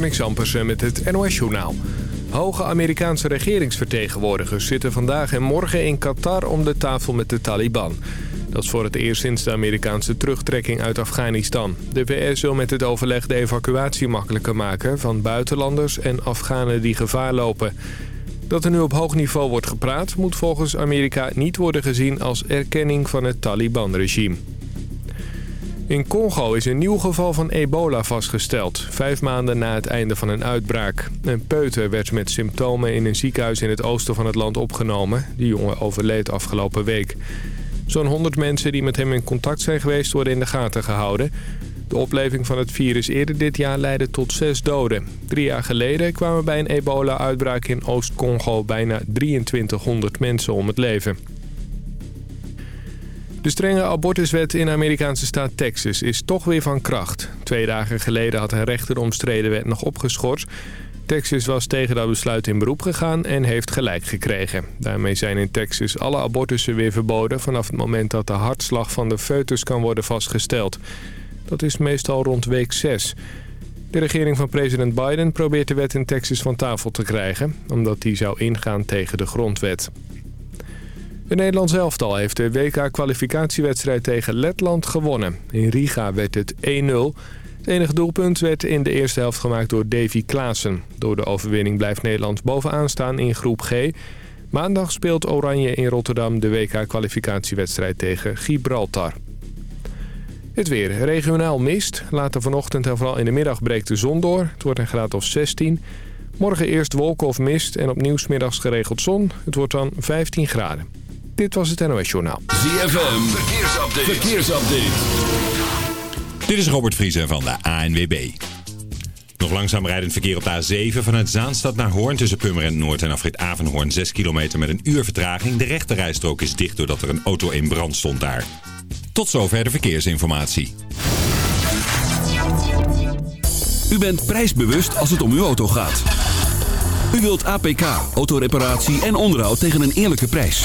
Marnix met het NOS-journaal. Hoge Amerikaanse regeringsvertegenwoordigers zitten vandaag en morgen in Qatar om de tafel met de Taliban. Dat is voor het eerst sinds de Amerikaanse terugtrekking uit Afghanistan. De VS wil met het overleg de evacuatie makkelijker maken van buitenlanders en Afghanen die gevaar lopen. Dat er nu op hoog niveau wordt gepraat moet volgens Amerika niet worden gezien als erkenning van het Taliban-regime. In Congo is een nieuw geval van ebola vastgesteld. Vijf maanden na het einde van een uitbraak. Een peuter werd met symptomen in een ziekenhuis in het oosten van het land opgenomen. Die jongen overleed afgelopen week. Zo'n 100 mensen die met hem in contact zijn geweest worden in de gaten gehouden. De opleving van het virus eerder dit jaar leidde tot zes doden. Drie jaar geleden kwamen bij een ebola-uitbraak in Oost-Congo bijna 2300 mensen om het leven. De strenge abortuswet in de Amerikaanse staat Texas is toch weer van kracht. Twee dagen geleden had een rechter de omstreden wet nog opgeschort. Texas was tegen dat besluit in beroep gegaan en heeft gelijk gekregen. Daarmee zijn in Texas alle abortussen weer verboden... vanaf het moment dat de hartslag van de foetus kan worden vastgesteld. Dat is meestal rond week 6. De regering van president Biden probeert de wet in Texas van tafel te krijgen... omdat die zou ingaan tegen de grondwet. Het Nederlands elftal heeft de WK-kwalificatiewedstrijd tegen Letland gewonnen. In Riga werd het 1-0. Het enige doelpunt werd in de eerste helft gemaakt door Davy Klaassen. Door de overwinning blijft Nederland bovenaan staan in groep G. Maandag speelt Oranje in Rotterdam de WK-kwalificatiewedstrijd tegen Gibraltar. Het weer. Regionaal mist. Later vanochtend en vooral in de middag breekt de zon door. Het wordt een graad of 16. Morgen eerst wolken of mist en opnieuw middags geregeld zon. Het wordt dan 15 graden. Dit was het NOS Journaal. ZFM, verkeersupdate. verkeersupdate. Dit is Robert Vriezen van de ANWB. Nog langzaam rijdend verkeer op de A7 vanuit Zaanstad naar Hoorn tussen Purmerend Noord en afrit Avenhoorn 6 kilometer met een uur vertraging. De rechterrijstrook is dicht doordat er een auto in brand stond daar. Tot zover de verkeersinformatie. U bent prijsbewust als het om uw auto gaat. U wilt APK, autoreparatie en onderhoud tegen een eerlijke prijs.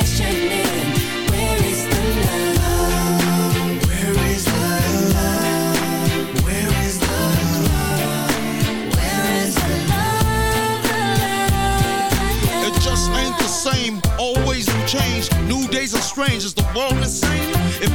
Days are strange, Is the world insane?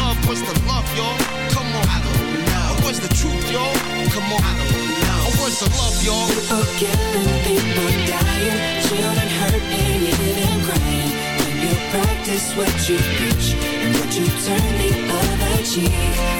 love. What's the love, y'all? Come on. I don't know. What's the truth, y'all? Come on. I don't know. What's the love, y'all? People killing, people dying, children hurt and you crying. When you practice what you preach and what you turn the other cheek.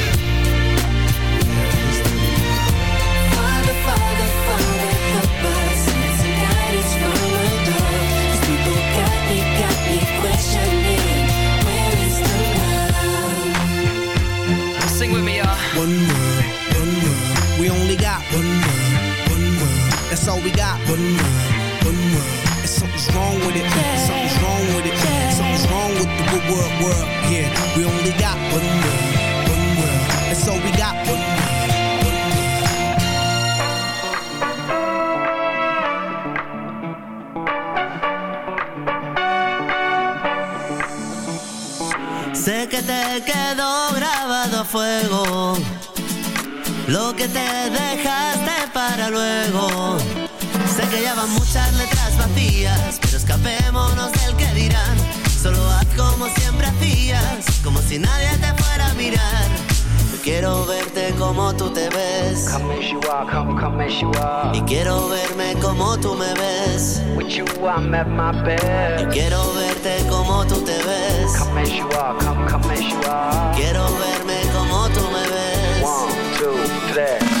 All we got. One world, one world. And something's wrong with it. Something's wrong with it. Something's wrong with the good world, world. Yeah, we only got one world, one world. That's all we got. One world. Sé que te quedó grabado a fuego lo que te dejaste para luego. Sé que ya van muchas letras vacías, pero escapémonos del que dirán. Solo haz como siempre hacías, como si nadie te fuera a mirar. Yo quiero verte como tú te ves. Come as you are, come, come as you are. Y quiero verme como tú me ves. With you, I'm at my best. quiero verte como tú te ves. Come as you are, come, come as you are. Quiero verme como tú me ves. One, two, three.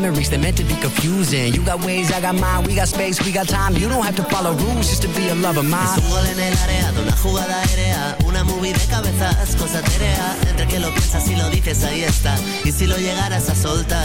memories, they're meant to be confusing. You got ways, I got mine, we got space, we got time. You don't have to follow rules just to be a lover mine. Es un gol en el área, una jugada una de cabezas. Entre que lo piensas y lo dices, ahí. Y si lo llegaras a soltar.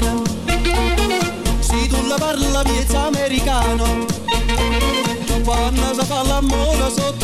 bene. Se tu la parla miezza americano, quando si fa l'amore sotto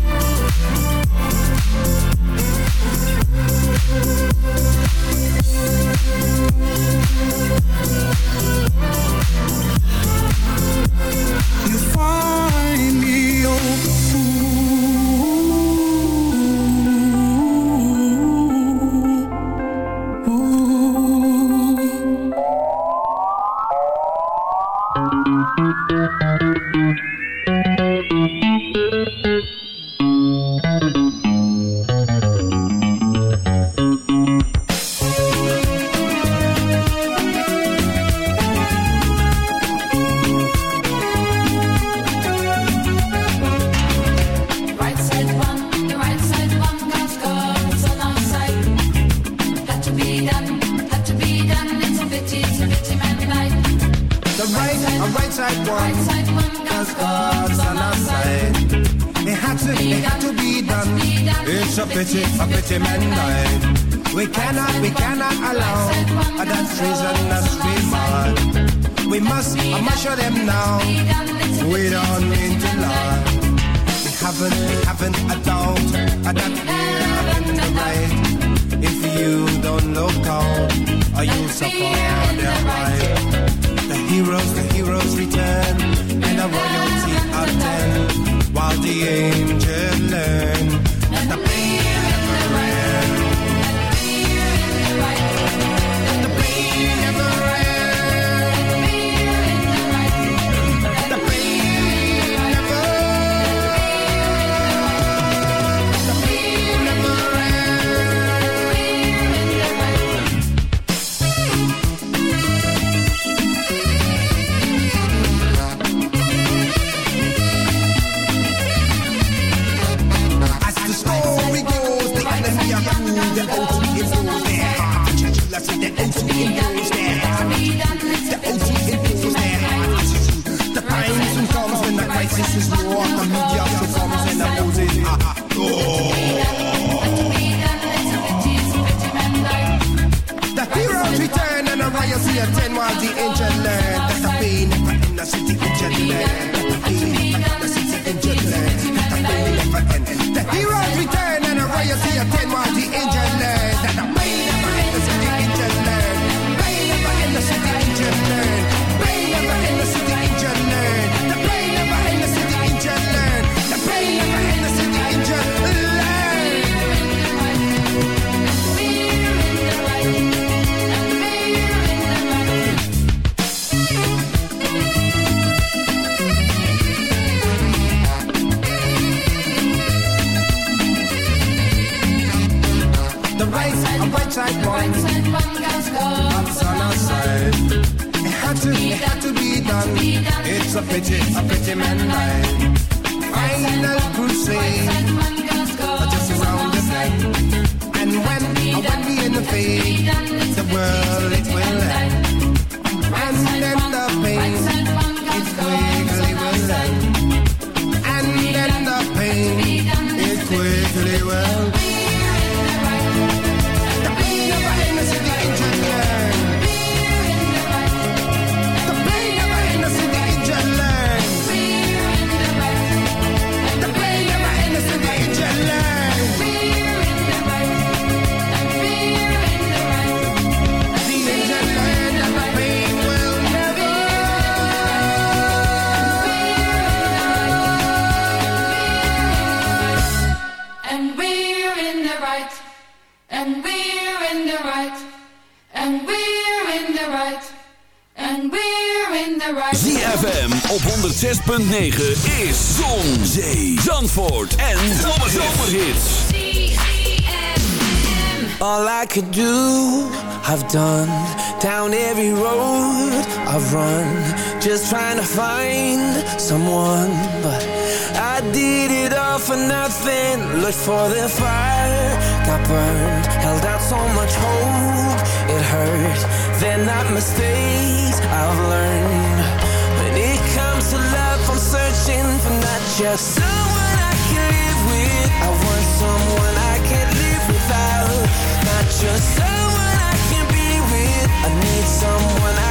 You find me Right the world 106.9 is Zon, Zee, Zandvoort en Zomerhits. All I could do, I've done. Down every road I've run. Just trying to find someone. But I did it all for nothing. Looked for the fire Got burned. Held out so much hope It hurt. They're not mistakes I've learned just someone I can live with. I want someone I can't live without. Not just someone I can be with. I need someone I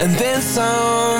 And then some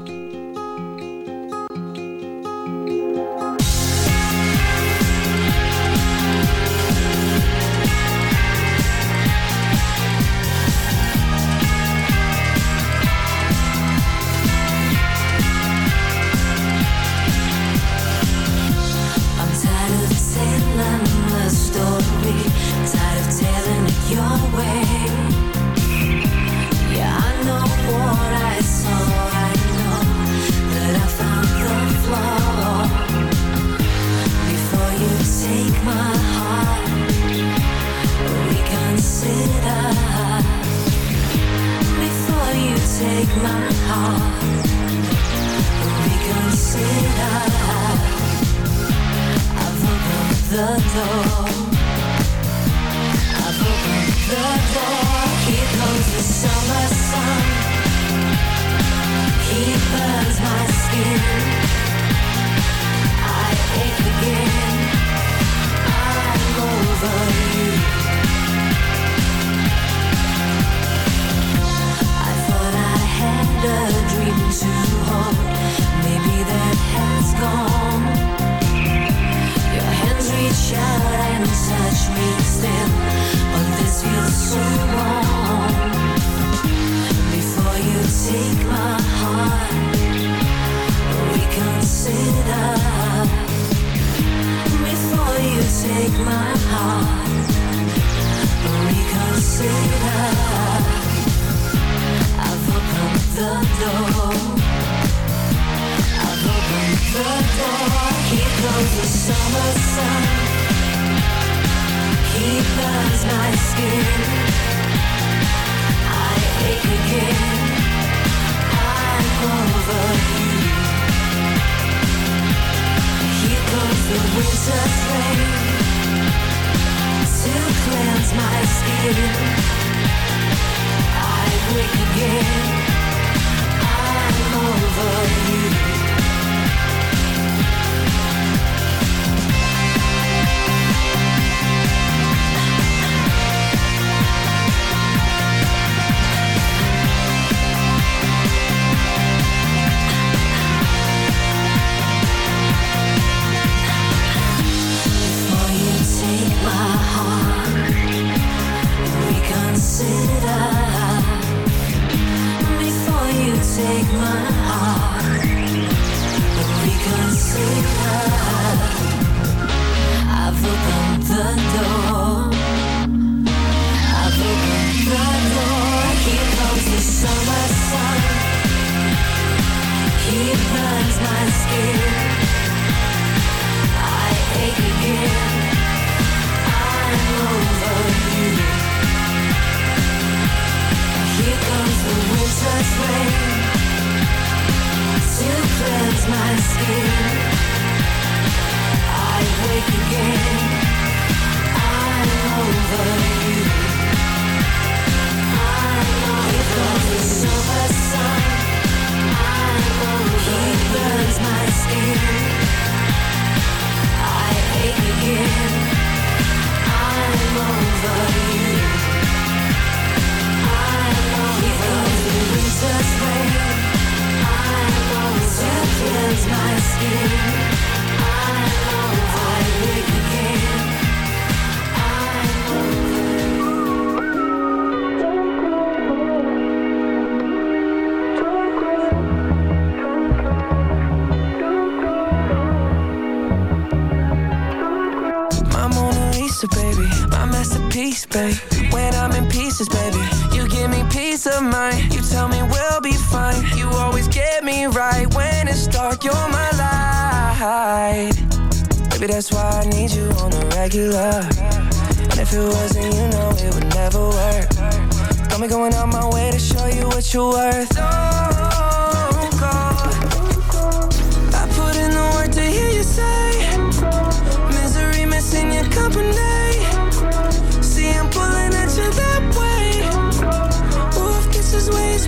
like you're my light. Maybe that's why I need you on the regular. And if it wasn't, you know it would never work. Got me going out my way to show you what you're worth. Oh, Don't go I put in the work to hear you say Misery missing your company. See, I'm pulling at you that way. Wolf kisses ways,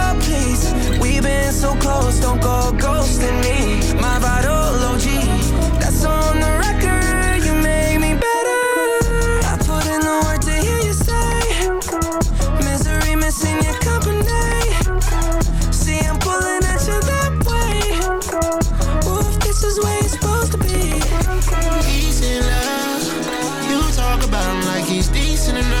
please. We've been so close, don't go ghosting me. My vital OG, that's on the record. You make me better. I put in the work to hear you say. Misery missing your company. See, I'm pulling at you that way. Ooh, if this is where you're supposed to be. Peace and love. You talk about him like he's decent enough.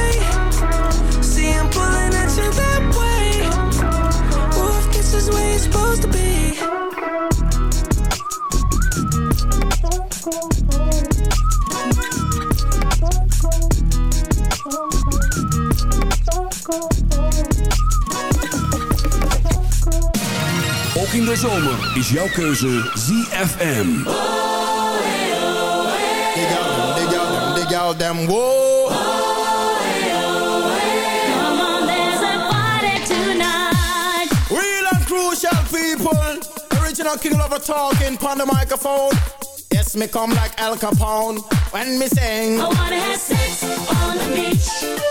Ook in de zomer is jouw keuze ZFM. Dig out them, dig out them, dig out them, whoa. Come on, there's a party tonight. Real and crucial people. Original king lover talking on the microphone. Yes, me come like Al Capone when me sing. I wanna have sex on the beach.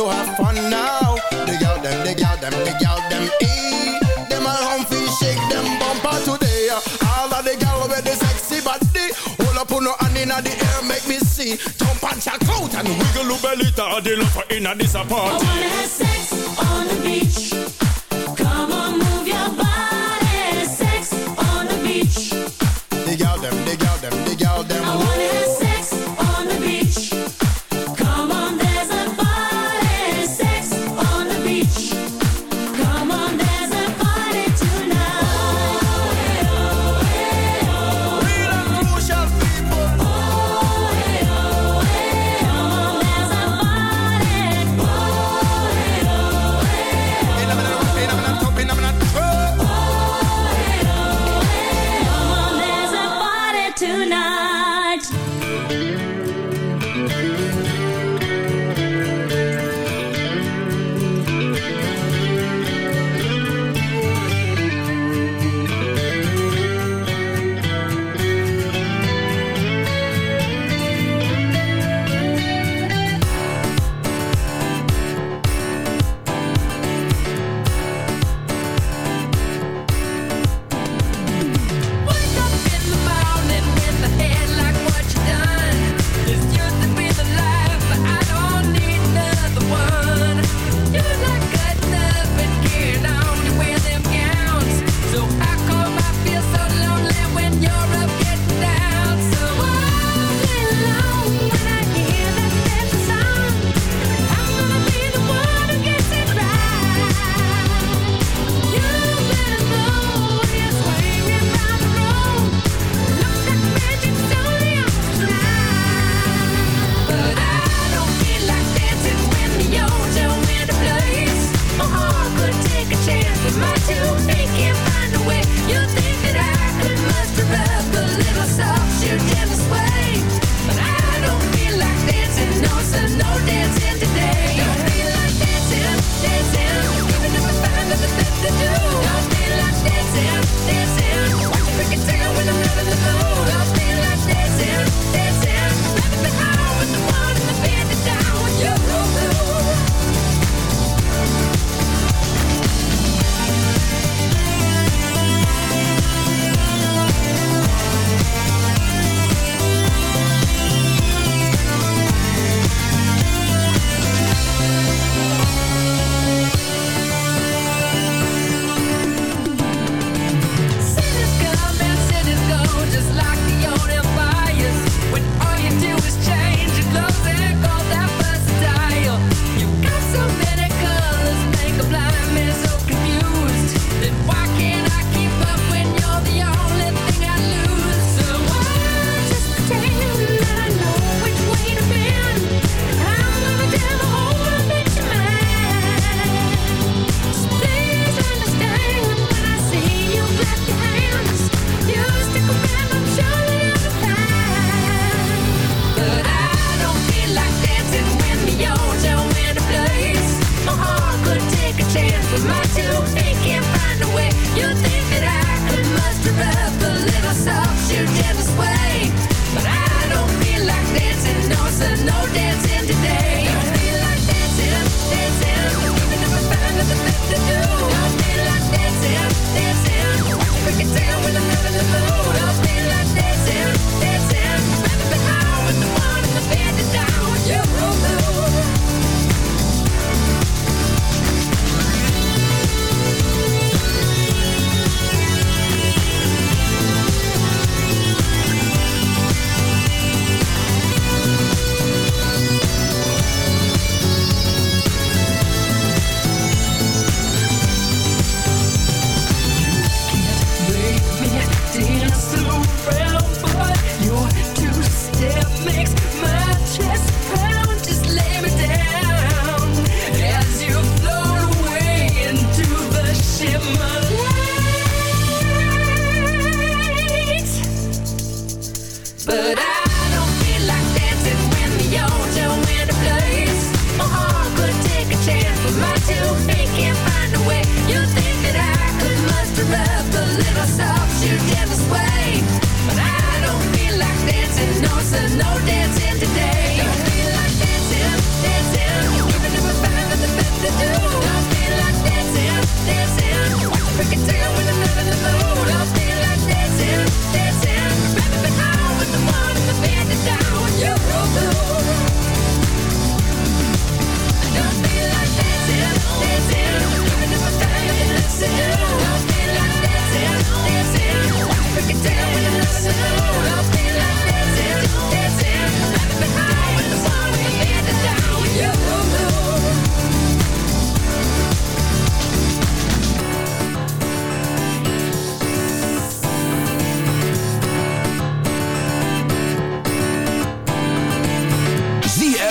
to have fun now. The girl them, the girl them, the girl them, eh. Them a humpy shake them bumper today. All of the girl with the sexy body. Hold up on no hand inna the air, make me see. Jump and check out and wiggle your belly. The love inna this I wanna have sex on the beach.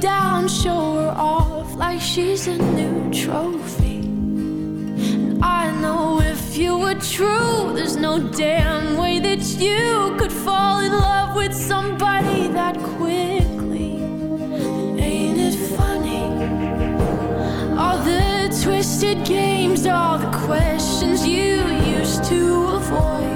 down, show her off like she's a new trophy. And I know if you were true, there's no damn way that you could fall in love with somebody that quickly. Ain't it funny? All the twisted games, all the questions you used to avoid.